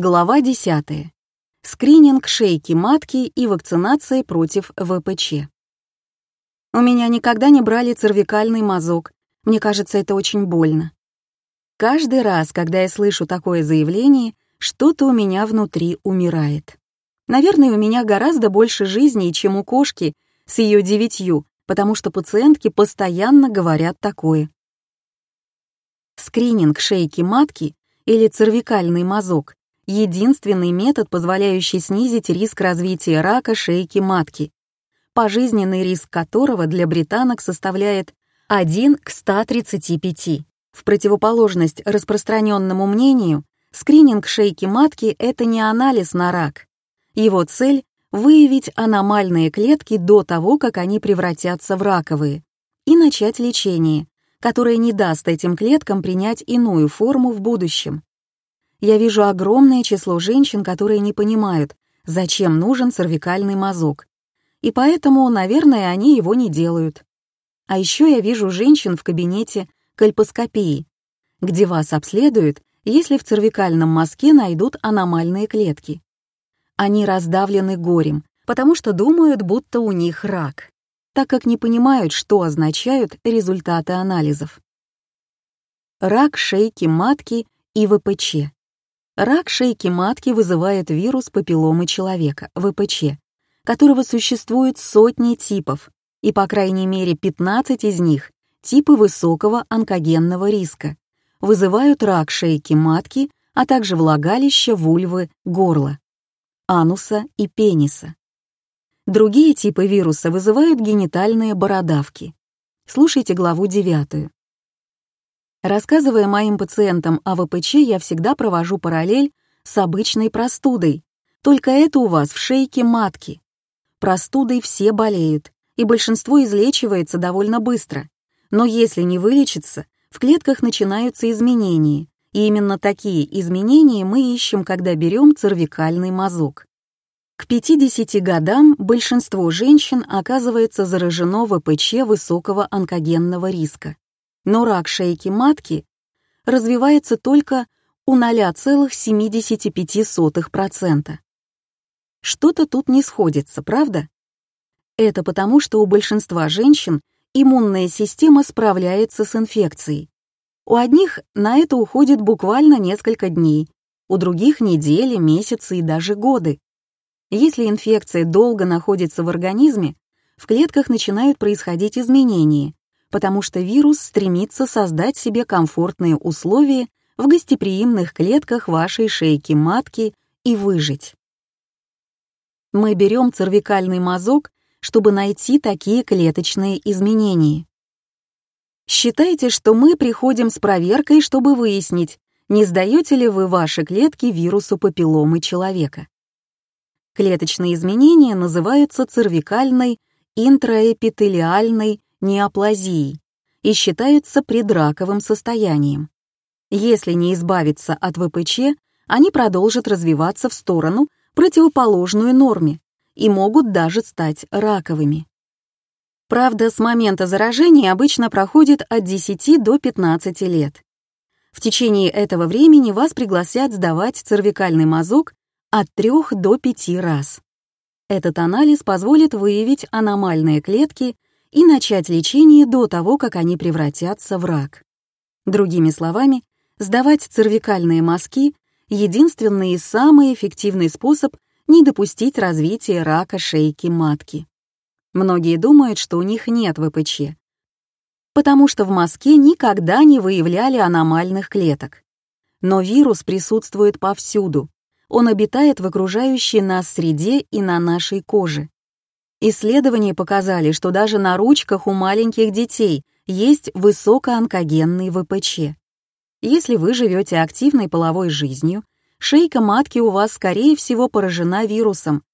Глава 10. Скрининг шейки матки и вакцинация против ВПЧ. У меня никогда не брали цервикальный мазок. Мне кажется, это очень больно. Каждый раз, когда я слышу такое заявление, что-то у меня внутри умирает. Наверное, у меня гораздо больше жизни, чем у кошки с ее девятью, потому что пациентки постоянно говорят такое. Скрининг шейки матки или цервикальный мазок — единственный метод, позволяющий снизить риск развития рака шейки матки, пожизненный риск которого для британок составляет 1 к 135. В противоположность распространенному мнению, скрининг шейки матки — это не анализ на рак. Его цель — выявить аномальные клетки до того, как они превратятся в раковые, и начать лечение, которое не даст этим клеткам принять иную форму в будущем. Я вижу огромное число женщин, которые не понимают, зачем нужен цервикальный мазок, и поэтому, наверное, они его не делают. А еще я вижу женщин в кабинете кальпоскопии, где вас обследуют, если в цервикальном мазке найдут аномальные клетки. Они раздавлены горем, потому что думают, будто у них рак, так как не понимают, что означают результаты анализов. Рак шейки матки и ВПЧ. Рак шейки матки вызывает вирус папилломы человека, ВПЧ, которого существует сотни типов, и по крайней мере 15 из них — типы высокого онкогенного риска, вызывают рак шейки матки, а также влагалища, вульвы, горла, ануса и пениса. Другие типы вируса вызывают генитальные бородавки. Слушайте главу 9. Рассказывая моим пациентам о ВПЧ, я всегда провожу параллель с обычной простудой, только это у вас в шейке матки. Простудой все болеют, и большинство излечивается довольно быстро. Но если не вылечится, в клетках начинаются изменения, и именно такие изменения мы ищем, когда берем цервикальный мазок. К 50 годам большинство женщин оказывается заражено ВПЧ высокого онкогенного риска, но рак шейки матки развивается только у 0,75%. Что-то тут не сходится, правда? Это потому, что у большинства женщин иммунная система справляется с инфекцией. У одних на это уходит буквально несколько дней, у других — недели, месяцы и даже годы. Если инфекция долго находится в организме, в клетках начинают происходить изменения, потому что вирус стремится создать себе комфортные условия в гостеприимных клетках вашей шейки матки и выжить. Мы берем цервикальный мазок чтобы найти такие клеточные изменения. Считайте, что мы приходим с проверкой, чтобы выяснить, не сдаете ли вы ваши клетки вирусу папилломы человека. Клеточные изменения называются цервикальной интраэпителиальной неоплазией и считаются предраковым состоянием. Если не избавиться от ВПЧ, они продолжат развиваться в сторону, противоположную норме, и могут даже стать раковыми. Правда, с момента заражения обычно проходит от 10 до 15 лет. В течение этого времени вас пригласят сдавать цервикальный мазок от 3 до 5 раз. Этот анализ позволит выявить аномальные клетки и начать лечение до того, как они превратятся в рак. Другими словами, сдавать цервикальные мазки — единственный и самый эффективный способ не допустить развития рака шейки матки. Многие думают, что у них нет ВПЧ, потому что в мазке никогда не выявляли аномальных клеток. Но вирус присутствует повсюду. Он обитает в окружающей нас среде и на нашей коже. Исследования показали, что даже на ручках у маленьких детей есть высокоонкогенный ВПЧ. Если вы живете активной половой жизнью, шейка матки у вас, скорее всего, поражена вирусом,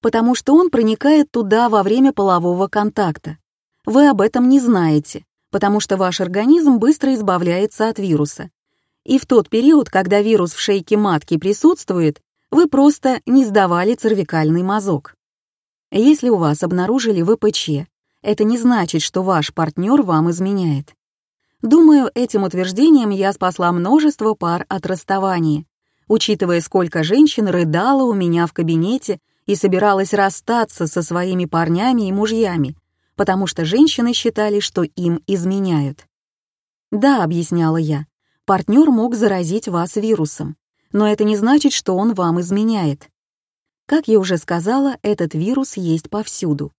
потому что он проникает туда во время полового контакта. Вы об этом не знаете, потому что ваш организм быстро избавляется от вируса. И в тот период, когда вирус в шейке матки присутствует, вы просто не сдавали цервикальный мазок. Если у вас обнаружили ВПЧ, это не значит, что ваш партнер вам изменяет. Думаю, этим утверждением я спасла множество пар от расставания, учитывая, сколько женщин рыдало у меня в кабинете и собиралась расстаться со своими парнями и мужьями, потому что женщины считали, что им изменяют. «Да», — объясняла я, — «партнер мог заразить вас вирусом, но это не значит, что он вам изменяет. Как я уже сказала, этот вирус есть повсюду.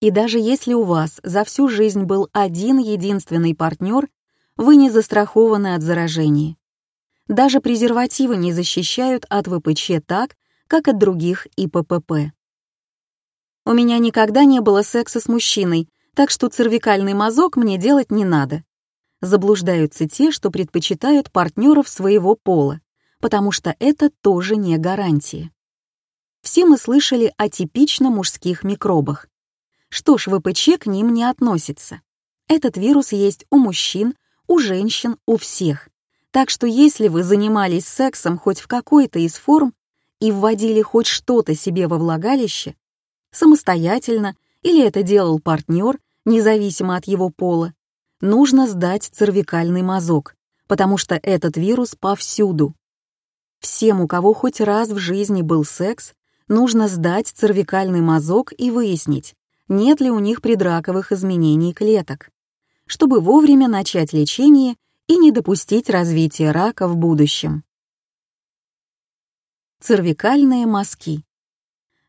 И даже если у вас за всю жизнь был один единственный партнер, вы не застрахованы от заражения. Даже презервативы не защищают от ВПЧ так, как от других ИППП. У меня никогда не было секса с мужчиной, так что цервикальный мазок мне делать не надо. Заблуждаются те, что предпочитают партнеров своего пола, потому что это тоже не гарантия. Все мы слышали о типично мужских микробах. Что ж, ВПЧ к ним не относится. Этот вирус есть у мужчин, у женщин, у всех. Так что если вы занимались сексом хоть в какой-то из форм и вводили хоть что-то себе во влагалище, самостоятельно или это делал партнер, независимо от его пола, нужно сдать цервикальный мазок, потому что этот вирус повсюду. Всем, у кого хоть раз в жизни был секс, нужно сдать цервикальный мазок и выяснить, нет ли у них предраковых изменений клеток, чтобы вовремя начать лечение и не допустить развития рака в будущем. Цервикальные мазки.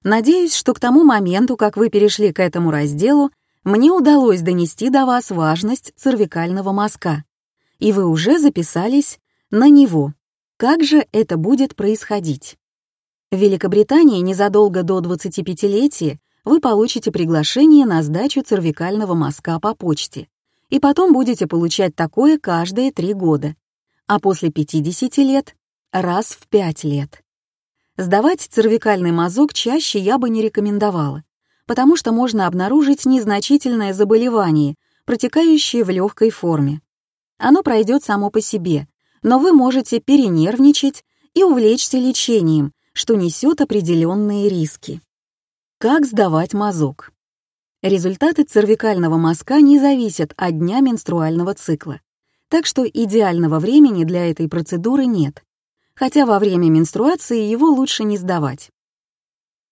Надеюсь, что к тому моменту, как вы перешли к этому разделу, мне удалось донести до вас важность цервикального мазка, и вы уже записались на него. Как же это будет происходить? В Великобритании незадолго до 25-летия вы получите приглашение на сдачу цервикального мазка по почте, и потом будете получать такое каждые три года, а после 50 лет — раз в 5 лет. Сдавать цервикальный мазок чаще я бы не рекомендовала, потому что можно обнаружить незначительное заболевание, протекающее в легкой форме. Оно пройдет само по себе, но вы можете перенервничать и увлечься лечением, что несет определенные риски. Как сдавать мазок? Результаты цервикального мазка не зависят от дня менструального цикла, так что идеального времени для этой процедуры нет хотя во время менструации его лучше не сдавать.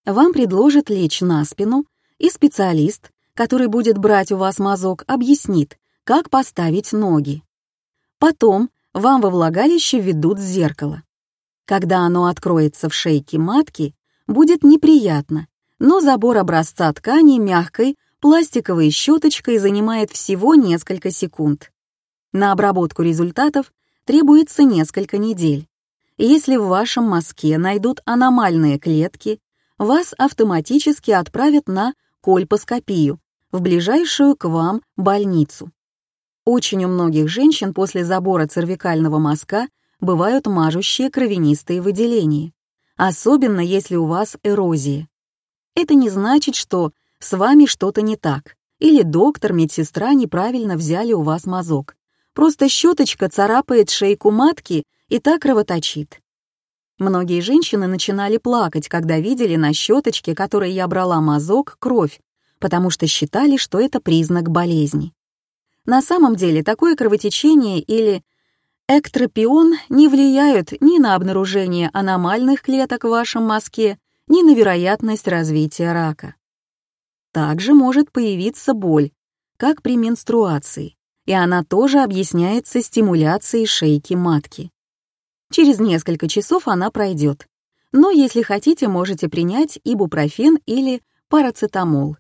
Вам предложат лечь на спину, и специалист, который будет брать у вас мазок, объяснит, как поставить ноги. Потом вам во влагалище ведут зеркало. Когда оно откроется в шейке матки, будет неприятно, но забор образца ткани мягкой, пластиковой щеточкой занимает всего несколько секунд. На обработку результатов требуется несколько недель. Если в вашем мозге найдут аномальные клетки, вас автоматически отправят на кольпоскопию в ближайшую к вам больницу. Очень у многих женщин после забора цервикального мазка бывают мажущие кровянистые выделения, особенно если у вас эрозия. Это не значит, что с вами что-то не так, или доктор, медсестра неправильно взяли у вас мазок. Просто щеточка царапает шейку матки и так кровоточит. Многие женщины начинали плакать, когда видели на щеточке, которой я брала мазок, кровь, потому что считали, что это признак болезни. На самом деле такое кровотечение или эктропион не влияют ни на обнаружение аномальных клеток в вашем мозге, ни на вероятность развития рака. Также может появиться боль, как при менструации, и она тоже объясняется стимуляцией шейки матки. Через несколько часов она пройдет. Но если хотите, можете принять ибупрофен или парацетамол.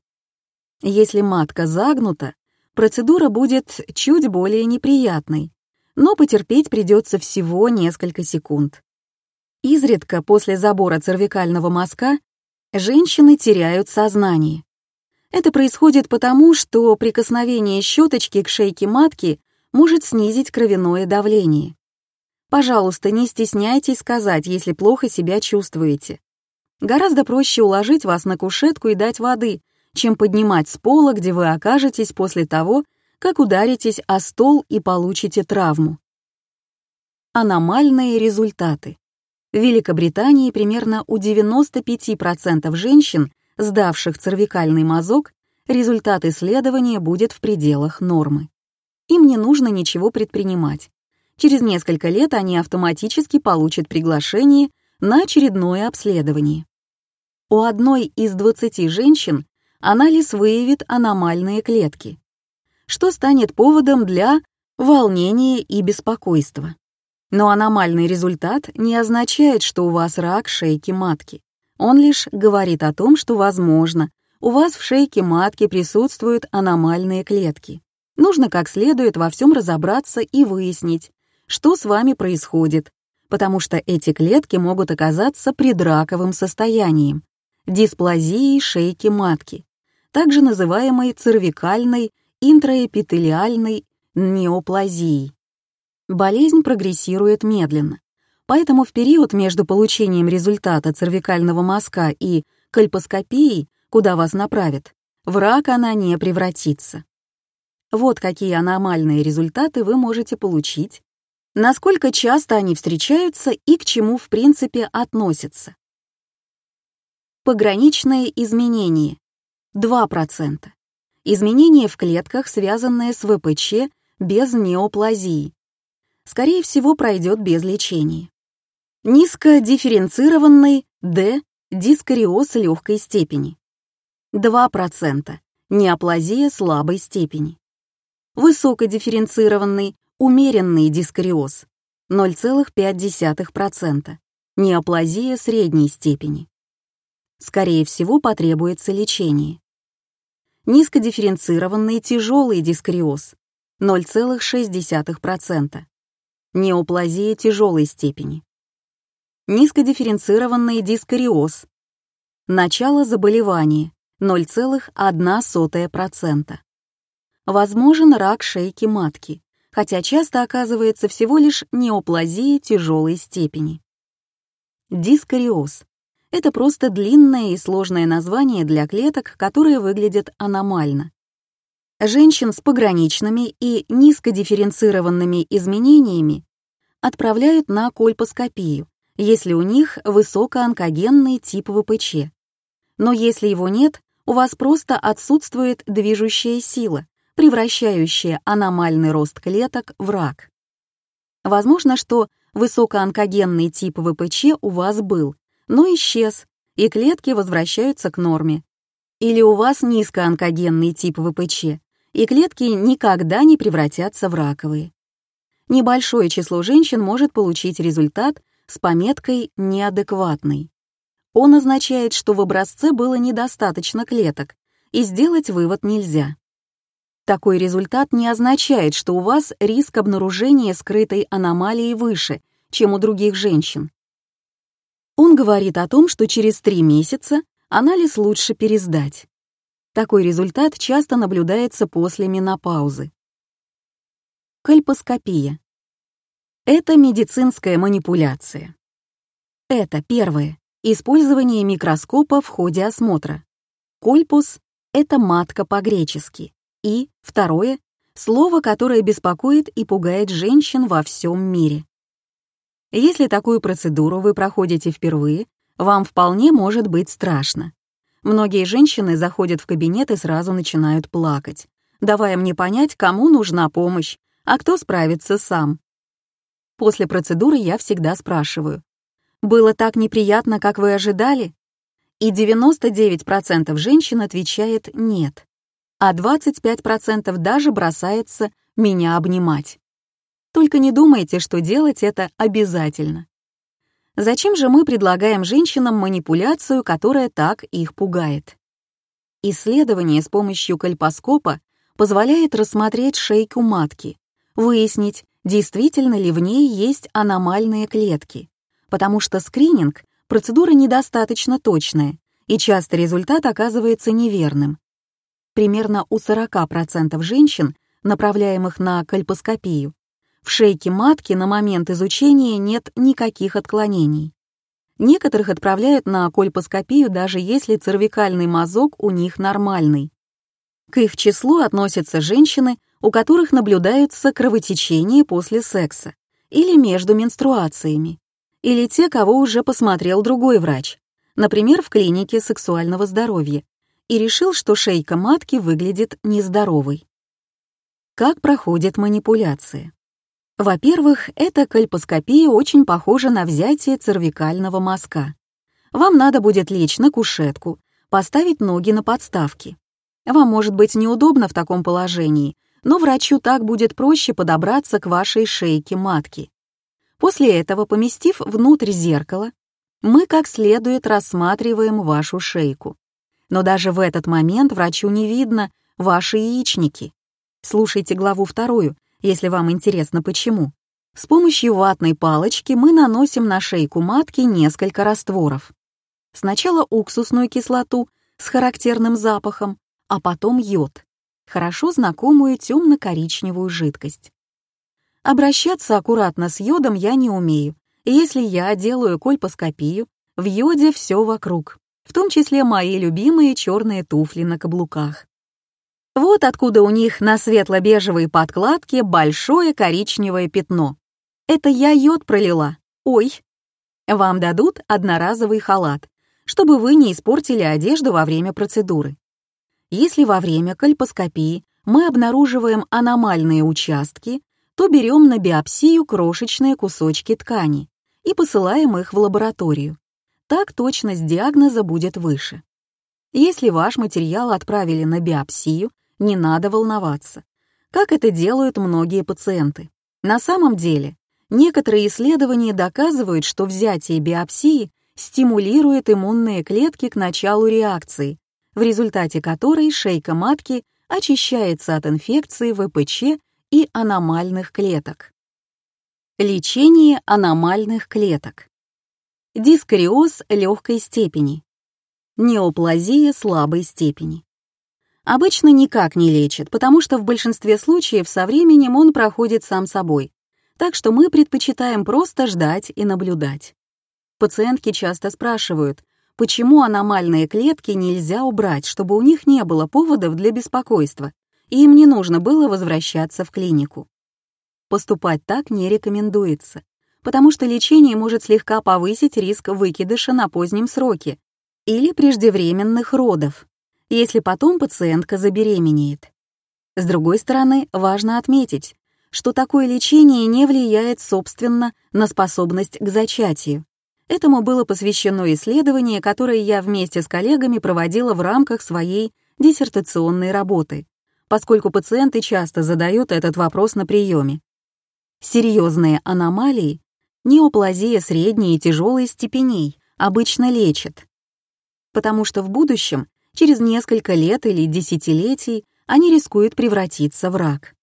Если матка загнута, процедура будет чуть более неприятной, но потерпеть придется всего несколько секунд. Изредка после забора цервикального мазка женщины теряют сознание. Это происходит потому, что прикосновение щеточки к шейке матки может снизить кровяное давление. Пожалуйста, не стесняйтесь сказать, если плохо себя чувствуете. Гораздо проще уложить вас на кушетку и дать воды, чем поднимать с пола, где вы окажетесь после того, как ударитесь о стол и получите травму. Аномальные результаты. В Великобритании примерно у 95% женщин, сдавших цервикальный мазок, результат исследования будет в пределах нормы. Им не нужно ничего предпринимать Через несколько лет они автоматически получат приглашение на очередное обследование. У одной из 20 женщин анализ выявит аномальные клетки, что станет поводом для волнения и беспокойства. Но аномальный результат не означает, что у вас рак шейки матки. Он лишь говорит о том, что, возможно, у вас в шейке матки присутствуют аномальные клетки. Нужно как следует во всем разобраться и выяснить, что с вами происходит, потому что эти клетки могут оказаться предраковым состоянием, дисплазией шейки матки, также называемой цервикальной интраэпителиальной неоплазией. Болезнь прогрессирует медленно, поэтому в период между получением результата цервикального мазка и кальпоскопией, куда вас направят, в рак она не превратится. Вот какие аномальные результаты вы можете получить, насколько часто они встречаются и к чему в принципе относятся. Пограничные изменения 2%. Изменения в клетках, связанные с ВПЧ без неоплазии, скорее всего, пройдет без лечения. Низкодифференцированный D дискариоз легкой степени. 2% неоплазия слабой степени. Высокодифференцированный умеренный дискариоз 0,5%, неоплазия средней степени. Скорее всего, потребуется лечение. Низкодифференцированный тяжелый дискариоз 0,6%, неоплазия тяжелой степени. Низкодифференцированный дискариоз. Начало заболевания 0,1%. Возможен рак шейки матки, хотя часто оказывается всего лишь неоплазия тяжелой степени. Дискариоз — это просто длинное и сложное название для клеток, которые выглядят аномально. Женщин с пограничными и низкодифференцированными изменениями отправляют на кольпоскопию, если у них высокоонкогенный тип ВПЧ. Но если его нет, у вас просто отсутствует движущая сила, превращающая аномальный рост клеток в рак. Возможно, что высокоонкогенный тип ВПЧ у вас был, но исчез, и клетки возвращаются к норме. Или у вас низкоонкогенный тип ВПЧ, и клетки никогда не превратятся в раковые. Небольшое число женщин может получить результат с пометкой «неадекватный». Он означает, что в образце было недостаточно клеток, и сделать вывод нельзя. Такой результат не означает, что у вас риск обнаружения скрытой аномалии выше, чем у других женщин. Он говорит о том, что через три месяца анализ лучше пересдать. Такой результат часто наблюдается после менопаузы. Кальпоскопия. Это медицинская манипуляция. Это первое. Использование микроскопа в ходе осмотра. Кольпус — это матка по-гречески. И, второе, слово, которое беспокоит и пугает женщин во всем мире. Если такую процедуру вы проходите впервые, вам вполне может быть страшно. Многие женщины заходят в кабинет и сразу начинают плакать, давая мне понять, кому нужна помощь, а кто справится сам. После процедуры я всегда спрашиваю, «Было так неприятно, как вы ожидали?» И 99% женщин отвечает «нет», а 25% даже бросается меня обнимать. Только не думайте, что делать это обязательно. Зачем же мы предлагаем женщинам манипуляцию, которая так их пугает? Исследование с помощью кальпоскопа позволяет рассмотреть шейку матки, выяснить, действительно ли в ней есть аномальные клетки, потому что скрининг — процедура недостаточно точная, и часто результат оказывается неверным. Примерно у 40% женщин, направляемых на кальпоскопию, в шейке матки на момент изучения нет никаких отклонений. Некоторых отправляют на кольпоскопию, даже если цервикальный мазок у них нормальный. К их числу относятся женщины, у которых наблюдаются кровотечения после секса или между менструациями, или те, кого уже посмотрел другой врач, например, в клинике сексуального здоровья, и решил, что шейка матки выглядит нездоровой. Как проходит манипуляция? Во-первых, эта кальпоскопия очень похожа на взятие цервикального мазка. Вам надо будет лечь на кушетку, поставить ноги на подставки. Вам может быть неудобно в таком положении, но врачу так будет проще подобраться к вашей шейке матки. После этого, поместив внутрь зеркала, мы как следует рассматриваем вашу шейку. Но даже в этот момент врачу не видно ваши яичники. Слушайте главу вторую, если вам интересно почему. С помощью ватной палочки мы наносим на шейку матки несколько растворов. Сначала уксусную кислоту с характерным запахом, а потом йод, хорошо знакомую темно-коричневую жидкость. Обращаться аккуратно с йодом я не умею, если я делаю кольпоскопию, в йоде все вокруг, в том числе мои любимые черные туфли на каблуках. Вот откуда у них на светло-бежевой подкладке большое коричневое пятно. Это я йод пролила. Ой. Вам дадут одноразовый халат, чтобы вы не испортили одежду во время процедуры. Если во время кальпоскопии мы обнаруживаем аномальные участки, то берем на биопсию крошечные кусочки ткани и посылаем их в лабораторию. Так точность диагноза будет выше. Если ваш материал отправили на биопсию, не надо волноваться, как это делают многие пациенты. На самом деле, некоторые исследования доказывают, что взятие биопсии стимулирует иммунные клетки к началу реакции, в результате которой шейка матки очищается от инфекции ВПЧ и аномальных клеток. Лечение аномальных клеток. Дискариоз легкой степени. Неоплазия слабой степени обычно никак не лечит, потому что в большинстве случаев со временем он проходит сам собой, так что мы предпочитаем просто ждать и наблюдать. Пациентки часто спрашивают, почему аномальные клетки нельзя убрать, чтобы у них не было поводов для беспокойства, и им не нужно было возвращаться в клинику. Поступать так не рекомендуется, потому что лечение может слегка повысить риск выкидыша на позднем сроке или преждевременных родов, если потом пациентка забеременеет. С другой стороны, важно отметить, что такое лечение не влияет, собственно, на способность к зачатию. Этому было посвящено исследование, которое я вместе с коллегами проводила в рамках своей диссертационной работы, поскольку пациенты часто задают этот вопрос на приеме. Серьезные аномалии, неоплазия средней и тяжелой степеней, обычно лечат, потому что в будущем через несколько лет или десятилетий они рискуют превратиться в рак.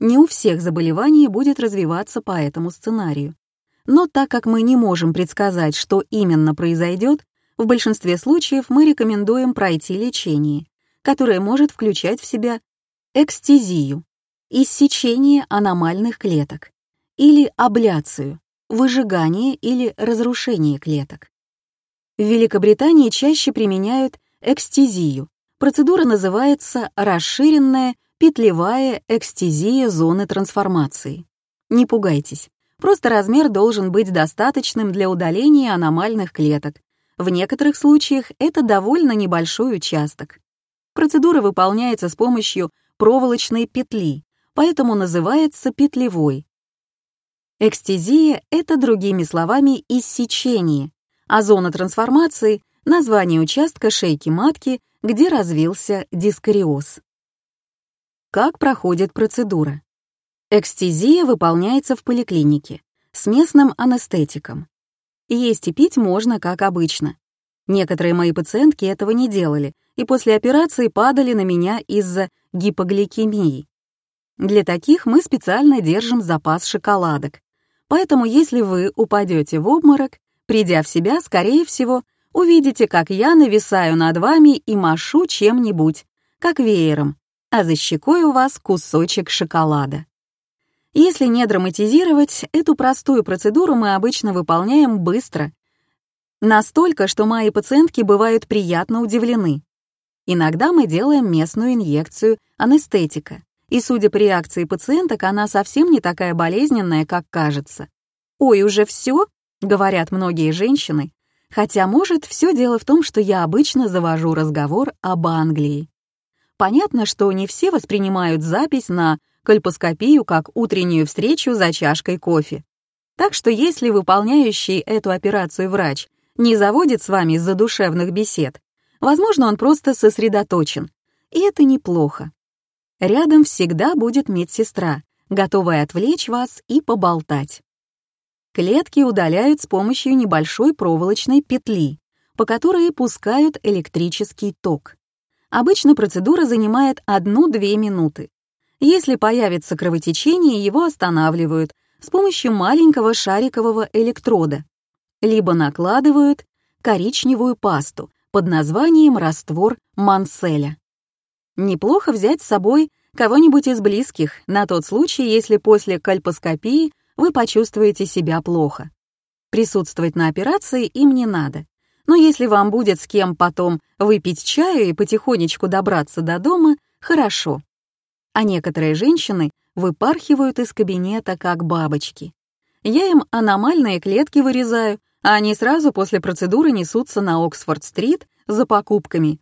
Не у всех заболеваний будет развиваться по этому сценарию. Но так как мы не можем предсказать, что именно произойдет, в большинстве случаев мы рекомендуем пройти лечение, которое может включать в себя экстезию, иссечение аномальных клеток, или абляцию, выжигание или разрушение клеток. В Великобритании чаще применяют экстезию. Процедура называется расширенная петлевая экстезия зоны трансформации. Не пугайтесь, просто размер должен быть достаточным для удаления аномальных клеток. В некоторых случаях это довольно небольшой участок. Процедура выполняется с помощью проволочной петли, поэтому называется петлевой. Экстезия — это, другими словами, иссечение, а зона трансформации название участка шейки матки, где развился дискариоз. Как проходит процедура? Экстезия выполняется в поликлинике с местным анестетиком. Есть и пить можно, как обычно. Некоторые мои пациентки этого не делали и после операции падали на меня из-за гипогликемии. Для таких мы специально держим запас шоколадок. Поэтому если вы упадете в обморок, придя в себя, скорее всего, увидите, как я нависаю над вами и машу чем-нибудь, как веером, а за щекой у вас кусочек шоколада. Если не драматизировать, эту простую процедуру мы обычно выполняем быстро. Настолько, что мои пациентки бывают приятно удивлены. Иногда мы делаем местную инъекцию анестетика, и, судя по реакции пациенток, она совсем не такая болезненная, как кажется. «Ой, уже все?» — говорят многие женщины, Хотя, может, все дело в том, что я обычно завожу разговор об Англии. Понятно, что не все воспринимают запись на кольпоскопию как утреннюю встречу за чашкой кофе. Так что если выполняющий эту операцию врач не заводит с вами задушевных бесед, возможно, он просто сосредоточен, и это неплохо. Рядом всегда будет медсестра, готовая отвлечь вас и поболтать. Клетки удаляют с помощью небольшой проволочной петли, по которой пускают электрический ток. Обычно процедура занимает 1-2 минуты. Если появится кровотечение, его останавливают с помощью маленького шарикового электрода, либо накладывают коричневую пасту под названием раствор Манселя. Неплохо взять с собой кого-нибудь из близких на тот случай, если после кальпоскопии вы почувствуете себя плохо. Присутствовать на операции им не надо. Но если вам будет с кем потом выпить чаю и потихонечку добраться до дома, хорошо. А некоторые женщины выпархивают из кабинета как бабочки. Я им аномальные клетки вырезаю, а они сразу после процедуры несутся на Оксфорд-стрит за покупками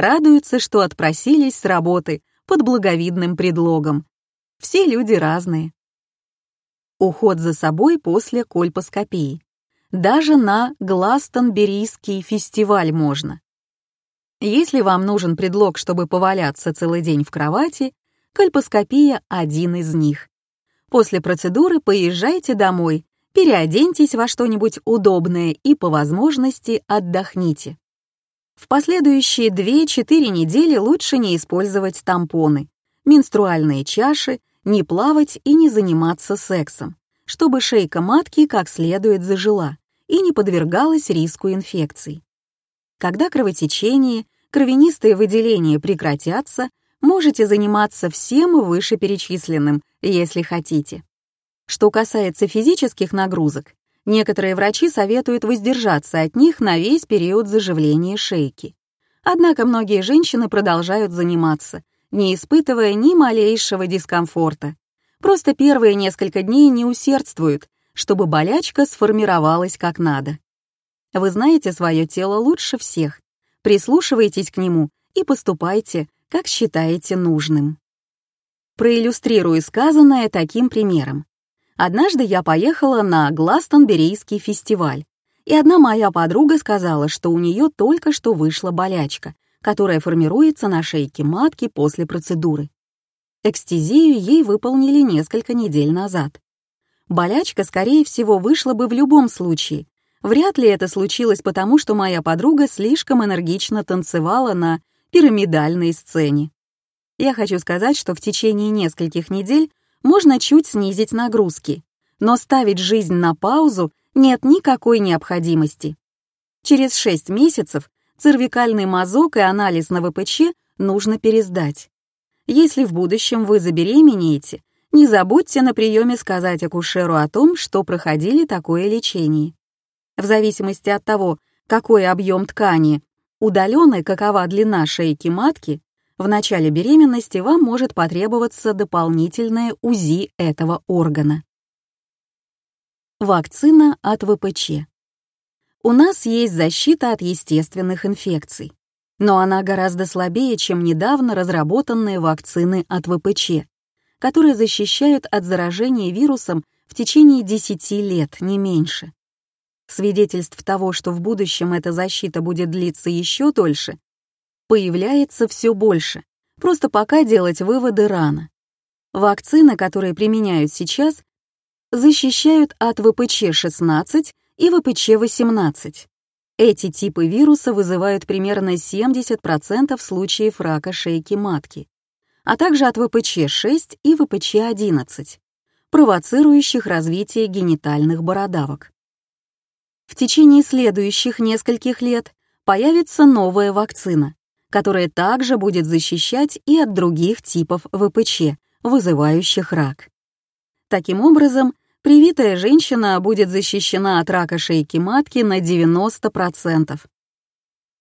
радуются, что отпросились с работы под благовидным предлогом. Все люди разные. Уход за собой после кольпоскопии. Даже на Гластонберийский фестиваль можно. Если вам нужен предлог, чтобы поваляться целый день в кровати, кольпоскопия — один из них. После процедуры поезжайте домой, переоденьтесь во что-нибудь удобное и, по возможности, отдохните. В последующие 2-4 недели лучше не использовать тампоны, менструальные чаши, не плавать и не заниматься сексом, чтобы шейка матки как следует зажила и не подвергалась риску инфекций. Когда кровотечение, кровянистые выделения прекратятся, можете заниматься всем вышеперечисленным, если хотите. Что касается физических нагрузок, Некоторые врачи советуют воздержаться от них на весь период заживления шейки. Однако многие женщины продолжают заниматься, не испытывая ни малейшего дискомфорта. Просто первые несколько дней не усердствуют, чтобы болячка сформировалась как надо. Вы знаете свое тело лучше всех. Прислушивайтесь к нему и поступайте, как считаете нужным. Проиллюстрирую сказанное таким примером. Однажды я поехала на Гластонберийский фестиваль, и одна моя подруга сказала, что у нее только что вышла болячка, которая формируется на шейке матки после процедуры. Экстезию ей выполнили несколько недель назад. Болячка, скорее всего, вышла бы в любом случае. Вряд ли это случилось потому, что моя подруга слишком энергично танцевала на пирамидальной сцене. Я хочу сказать, что в течение нескольких недель можно чуть снизить нагрузки, но ставить жизнь на паузу нет никакой необходимости. Через 6 месяцев цервикальный мазок и анализ на ВПЧ нужно пересдать. Если в будущем вы забеременеете, не забудьте на приеме сказать акушеру о том, что проходили такое лечение. В зависимости от того, какой объем ткани, удален и какова длина шейки матки, в начале беременности вам может потребоваться дополнительное УЗИ этого органа. Вакцина от ВПЧ. У нас есть защита от естественных инфекций, но она гораздо слабее, чем недавно разработанные вакцины от ВПЧ, которые защищают от заражения вирусом в течение 10 лет, не меньше. Свидетельств того, что в будущем эта защита будет длиться еще дольше, появляется все больше, просто пока делать выводы рано. Вакцины, которые применяют сейчас, защищают от ВПЧ-16 и ВПЧ-18. Эти типы вируса вызывают примерно 70% случаев рака шейки матки, а также от ВПЧ-6 и ВПЧ-11, провоцирующих развитие генитальных бородавок. В течение следующих нескольких лет появится новая вакцина, которое также будет защищать и от других типов ВПЧ, вызывающих рак. Таким образом, привитая женщина будет защищена от рака шейки матки на 90%.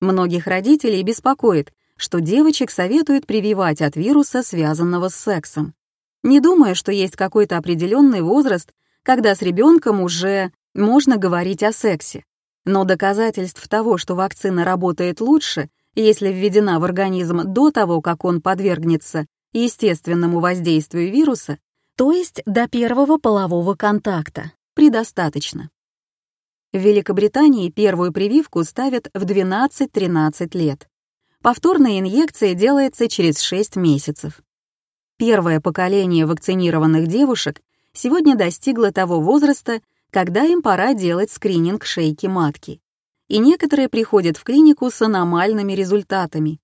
Многих родителей беспокоит, что девочек советуют прививать от вируса, связанного с сексом. Не думая, что есть какой-то определенный возраст, когда с ребенком уже можно говорить о сексе. Но доказательств того, что вакцина работает лучше, если введена в организм до того, как он подвергнется естественному воздействию вируса, то есть до первого полового контакта, предостаточно. В Великобритании первую прививку ставят в 12-13 лет. Повторная инъекция делается через 6 месяцев. Первое поколение вакцинированных девушек сегодня достигло того возраста, когда им пора делать скрининг шейки матки. И некоторые приходят в клинику с аномальными результатами.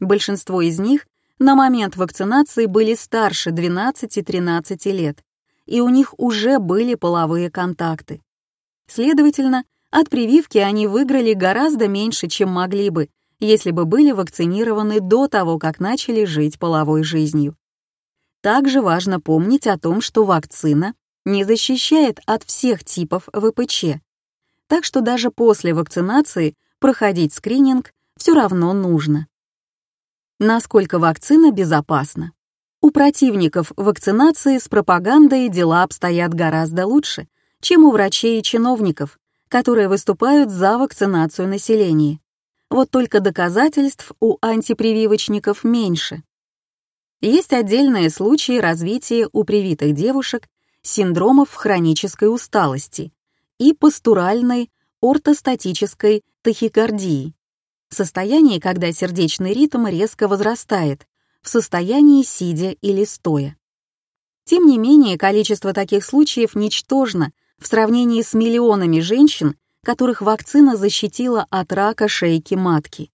Большинство из них на момент вакцинации были старше 12-13 лет, и у них уже были половые контакты. Следовательно, от прививки они выиграли гораздо меньше, чем могли бы, если бы были вакцинированы до того, как начали жить половой жизнью. Также важно помнить о том, что вакцина не защищает от всех типов ВПЧ, так что даже после вакцинации проходить скрининг все равно нужно. Насколько вакцина безопасна? У противников вакцинации с пропагандой дела обстоят гораздо лучше, чем у врачей и чиновников, которые выступают за вакцинацию населения. Вот только доказательств у антипрививочников меньше. Есть отдельные случаи развития у привитых девушек синдромов хронической усталости и постуральной ортостатической тахикардии, состояние, когда сердечный ритм резко возрастает, в состоянии сидя или стоя. Тем не менее, количество таких случаев ничтожно в сравнении с миллионами женщин, которых вакцина защитила от рака шейки матки.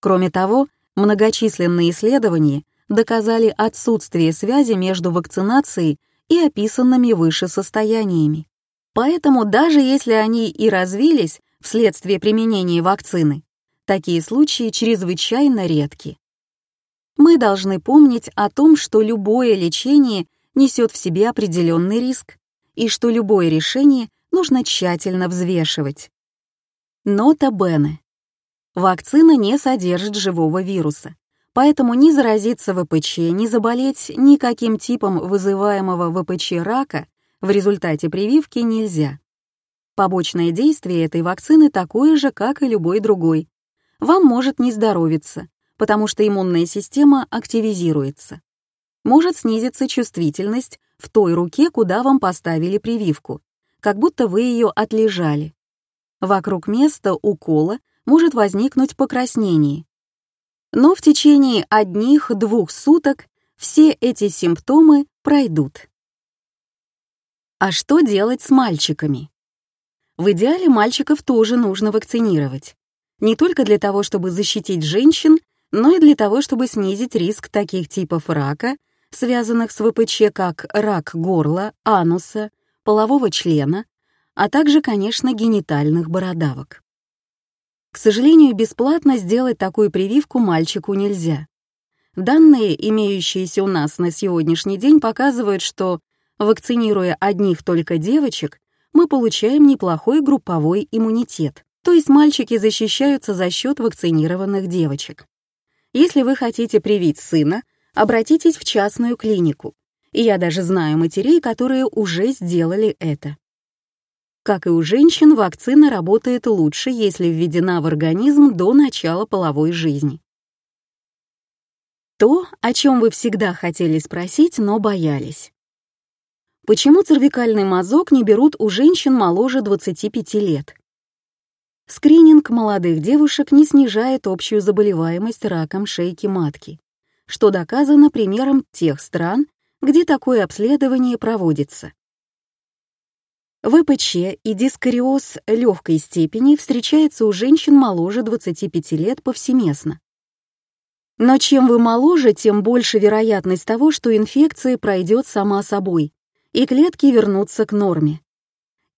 Кроме того, многочисленные исследования доказали отсутствие связи между вакцинацией и описанными выше состояниями. Поэтому даже если они и развились вследствие применения вакцины, такие случаи чрезвычайно редки. Мы должны помнить о том, что любое лечение несет в себе определенный риск, и что любое решение нужно тщательно взвешивать. Нота Бене. Вакцина не содержит живого вируса, поэтому ни заразиться ВПЧ, ни заболеть никаким типом вызываемого ВПЧ рака в результате прививки нельзя. Побочное действие этой вакцины такое же, как и любой другой. Вам может не здоровиться, потому что иммунная система активизируется. Может снизиться чувствительность в той руке, куда вам поставили прививку, как будто вы ее отлежали. Вокруг места укола может возникнуть покраснение, но в течение одних-двух суток все эти симптомы пройдут. А что делать с мальчиками? В идеале мальчиков тоже нужно вакцинировать. Не только для того, чтобы защитить женщин, но и для того, чтобы снизить риск таких типов рака, связанных с ВПЧ, как рак горла, ануса, полового члена, а также, конечно, генитальных бородавок. К сожалению, бесплатно сделать такую прививку мальчику нельзя. Данные, имеющиеся у нас на сегодняшний день, показывают, что, вакцинируя одних только девочек, мы получаем неплохой групповой иммунитет, то есть мальчики защищаются за счет вакцинированных девочек. Если вы хотите привить сына, обратитесь в частную клинику. И я даже знаю матерей, которые уже сделали это. Как и у женщин, вакцина работает лучше, если введена в организм до начала половой жизни. То, о чем вы всегда хотели спросить, но боялись. Почему цервикальный мазок не берут у женщин моложе 25 лет? Скрининг молодых девушек не снижает общую заболеваемость раком шейки матки, что доказано примером тех стран, где такое обследование проводится. ВПЧ и дискариоз легкой степени встречается у женщин моложе 25 лет повсеместно. Но чем вы моложе, тем больше вероятность того, что инфекция пройдет сама собой, и клетки вернутся к норме.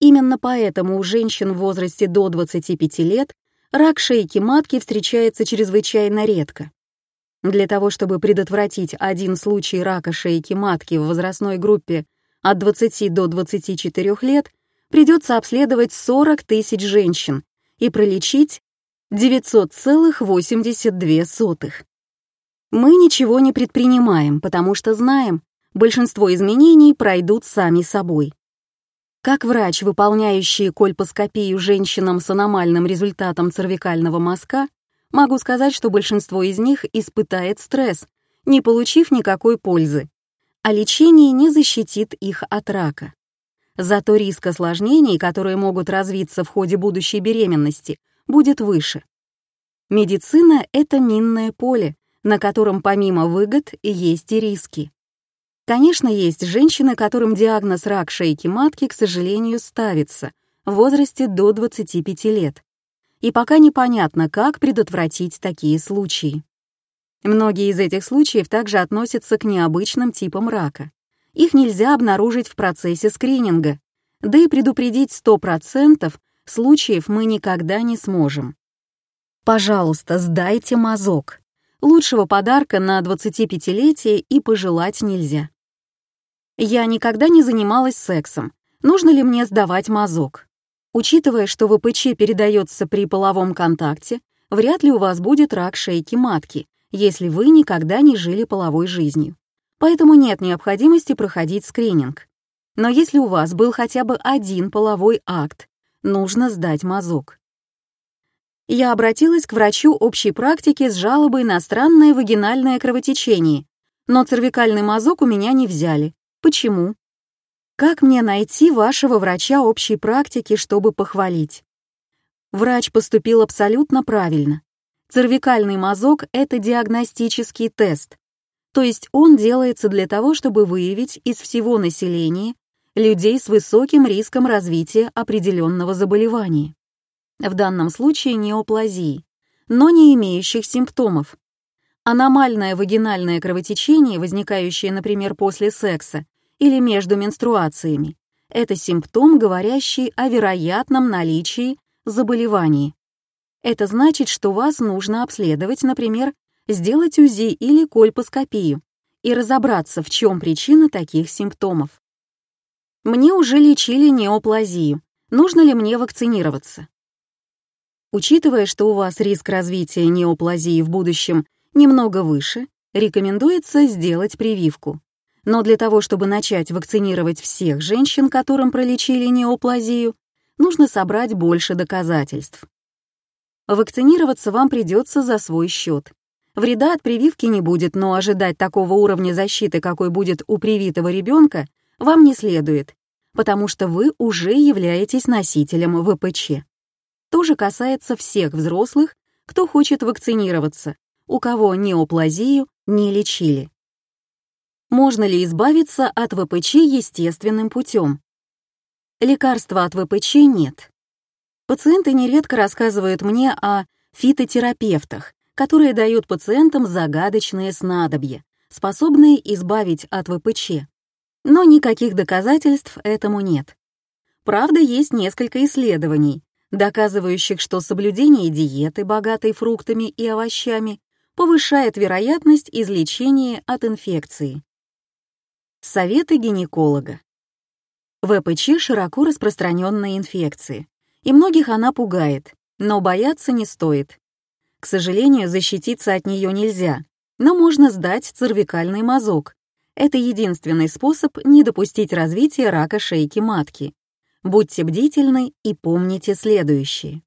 Именно поэтому у женщин в возрасте до 25 лет рак шейки матки встречается чрезвычайно редко. Для того, чтобы предотвратить один случай рака шейки матки в возрастной группе от 20 до 24 лет придется обследовать 40 тысяч женщин и пролечить 900,82. Мы ничего не предпринимаем, потому что знаем, большинство изменений пройдут сами собой. Как врач, выполняющий кольпоскопию женщинам с аномальным результатом цервикального мазка, могу сказать, что большинство из них испытает стресс не получив никакой пользы, а лечение не защитит их от рака. Зато риск осложнений, которые могут развиться в ходе будущей беременности, будет выше. Медицина — это минное поле, на котором помимо выгод есть и риски. Конечно, есть женщины, которым диагноз рак шейки матки, к сожалению, ставится в возрасте до 25 лет. И пока непонятно, как предотвратить такие случаи. Многие из этих случаев также относятся к необычным типам рака. Их нельзя обнаружить в процессе скрининга, да и предупредить 100% случаев мы никогда не сможем. Пожалуйста, сдайте мазок. Лучшего подарка на 25-летие и пожелать нельзя. Я никогда не занималась сексом. Нужно ли мне сдавать мазок? Учитывая, что ВПЧ передается при половом контакте, вряд ли у вас будет рак шейки матки, если вы никогда не жили половой жизнью. Поэтому нет необходимости проходить скрининг. Но если у вас был хотя бы один половой акт, нужно сдать мазок. Я обратилась к врачу общей практики с жалобой на странное вагинальное кровотечение, но цервикальный мазок у меня не взяли, Почему? Как мне найти вашего врача общей практики, чтобы похвалить? Врач поступил абсолютно правильно. Цервикальный мазок — это диагностический тест, то есть он делается для того, чтобы выявить из всего населения людей с высоким риском развития определенного заболевания. В данном случае неоплазии, но не имеющих симптомов. Аномальное вагинальное кровотечение, возникающее, например, после секса, или между менструациями. Это симптом, говорящий о вероятном наличии заболеваний. Это значит, что вас нужно обследовать, например, сделать УЗИ или кольпоскопию и разобраться, в чем причина таких симптомов. Мне уже лечили неоплазию. Нужно ли мне вакцинироваться? Учитывая, что у вас риск развития неоплазии в будущем немного выше, рекомендуется сделать прививку. Но для того, чтобы начать вакцинировать всех женщин, которым пролечили неоплазию, нужно собрать больше доказательств. Вакцинироваться вам придется за свой счет. Вреда от прививки не будет, но ожидать такого уровня защиты, какой будет у привитого ребенка, вам не следует, потому что вы уже являетесь носителем ВПЧ. То же касается всех взрослых, кто хочет вакцинироваться, у кого неоплазию не лечили. Можно ли избавиться от ВПЧ естественным путем? Лекарства от ВПЧ нет. Пациенты нередко рассказывают мне о фитотерапевтах, которые дают пациентам загадочные снадобья, способные избавить от ВПЧ. Но никаких доказательств этому нет. Правда, есть несколько исследований, доказывающих, что соблюдение диеты, богатой фруктами и овощами, повышает вероятность излечения от инфекции. Советы гинеколога. ВПЧ — широко распространенная инфекция, и многих она пугает, но бояться не стоит. К сожалению, защититься от нее нельзя, но можно сдать цервикальный мазок. Это единственный способ не допустить развития рака шейки матки. Будьте бдительны и помните следующее.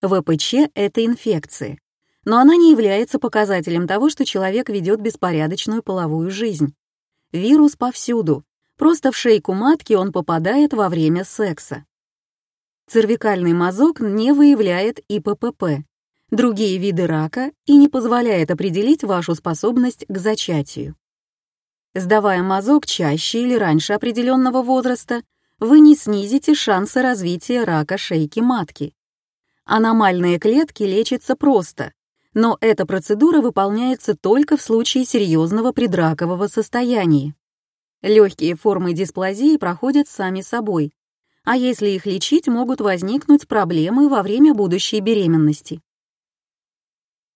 ВПЧ — это инфекция, но она не является показателем того, что человек ведет беспорядочную половую жизнь. Вирус повсюду, просто в шейку матки он попадает во время секса. Цервикальный мазок не выявляет ИППП, другие виды рака и не позволяет определить вашу способность к зачатию. Сдавая мазок чаще или раньше определенного возраста, вы не снизите шансы развития рака шейки матки. Аномальные клетки лечатся просто, но эта процедура выполняется только в случае серьезного предракового состояния. Легкие формы дисплазии проходят сами собой, а если их лечить, могут возникнуть проблемы во время будущей беременности.